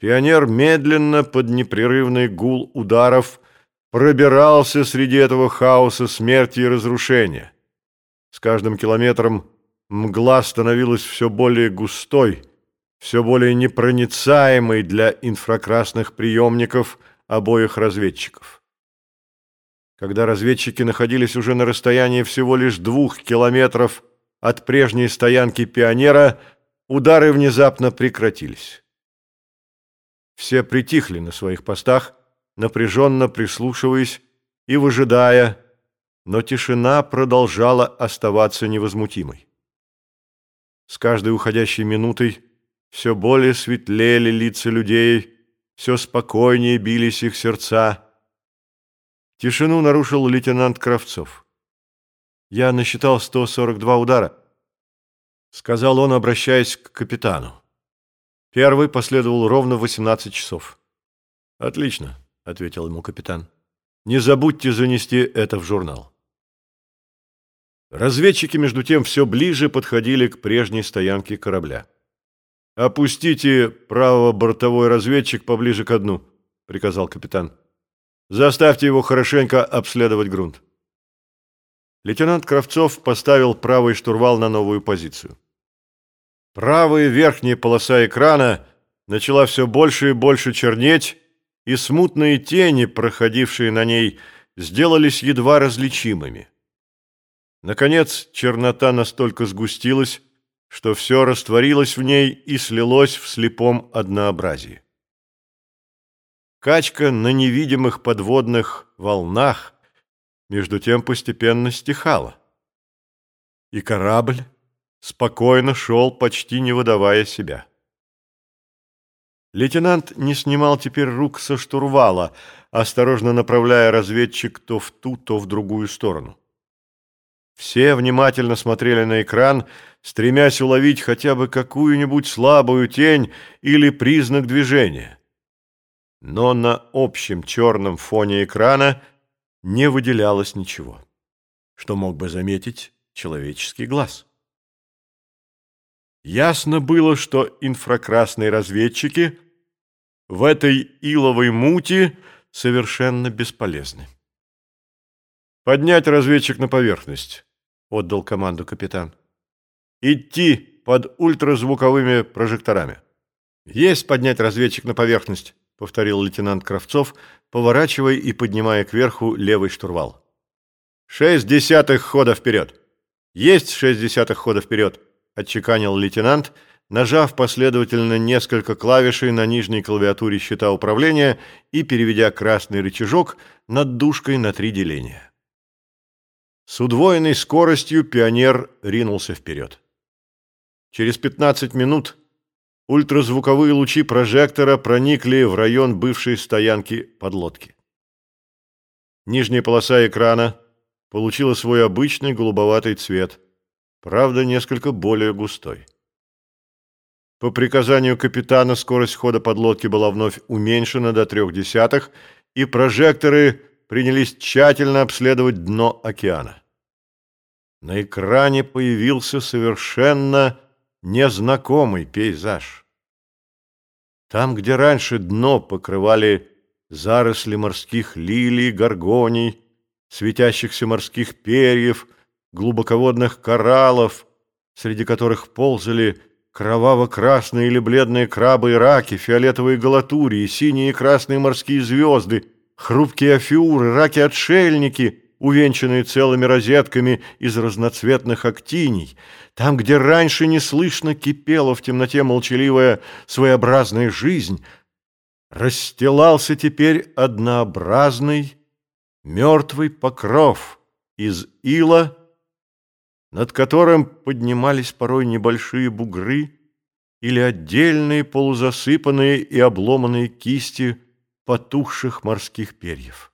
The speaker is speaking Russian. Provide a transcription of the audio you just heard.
Пионер медленно под непрерывный гул ударов пробирался среди этого хаоса смерти и разрушения. С каждым километром мгла становилась все более густой, все более непроницаемой для инфракрасных приемников обоих разведчиков. Когда разведчики находились уже на расстоянии всего лишь двух километров от прежней стоянки «Пионера», удары внезапно прекратились. Все притихли на своих постах, напряженно прислушиваясь и выжидая, но тишина продолжала оставаться невозмутимой. С каждой уходящей минутой все более светлели лица людей, все спокойнее бились их сердца. Тишину нарушил лейтенант Кравцов. «Я насчитал 142 удара», — сказал он, обращаясь к капитану. Первый последовал ровно в 18 часов. «Отлично», — ответил ему капитан. «Не забудьте занести это в журнал». Разведчики, между тем, все ближе подходили к прежней стоянке корабля. «Опустите правого-бортовой разведчик поближе к дну», — приказал капитан. «Заставьте его хорошенько обследовать грунт». Лейтенант Кравцов поставил правый штурвал на новую позицию. Правая верхняя полоса экрана начала все больше и больше чернеть, и смутные тени, проходившие на ней, сделались едва различимыми. Наконец, чернота настолько сгустилась, что все растворилось в ней и слилось в слепом однообразии. Качка на невидимых подводных волнах между тем постепенно стихала. И корабль спокойно шел, почти не выдавая себя. Лейтенант не снимал теперь рук со штурвала, осторожно направляя разведчик то в ту, то в другую сторону. Все внимательно смотрели на экран, стремясь уловить хотя бы какую-нибудь слабую тень или признак движения. Но на общем черном фоне экрана не выделялось ничего, что мог бы заметить человеческий глаз. Ясно было, что инфракрасные разведчики в этой иловой мути совершенно бесполезны. «Поднять разведчик на поверхность», — отдал команду капитан. «Идти под ультразвуковыми прожекторами». «Есть поднять разведчик на поверхность», — повторил лейтенант Кравцов, поворачивая и поднимая кверху левый штурвал. «Шесть десятых хода вперед!» «Есть шесть десятых хода вперед!» Отчеканил лейтенант, нажав последовательно несколько клавишей на нижней клавиатуре щита управления и переведя красный рычажок над дужкой на три деления. С удвоенной скоростью пионер ринулся вперед. Через 15 минут ультразвуковые лучи прожектора проникли в район бывшей стоянки подлодки. Нижняя полоса экрана получила свой обычный голубоватый цвет – правда, несколько более густой. По приказанию капитана скорость хода подлодки была вновь уменьшена до трех десятых, и прожекторы принялись тщательно обследовать дно океана. На экране появился совершенно незнакомый пейзаж. Там, где раньше дно покрывали заросли морских лилий, горгоний, светящихся морских перьев – глубоководных кораллов, среди которых ползали кроваво-красные или бледные крабы и раки, фиолетовые галатурии, синие и красные морские звезды, хрупкие афиуры, раки-отшельники, увенчанные целыми розетками из разноцветных актиний, там, где раньше неслышно кипела в темноте молчаливая своеобразная жизнь, расстилался теперь однообразный мертвый покров из ила, над которым поднимались порой небольшие бугры или отдельные полузасыпанные и обломанные кисти потухших морских перьев.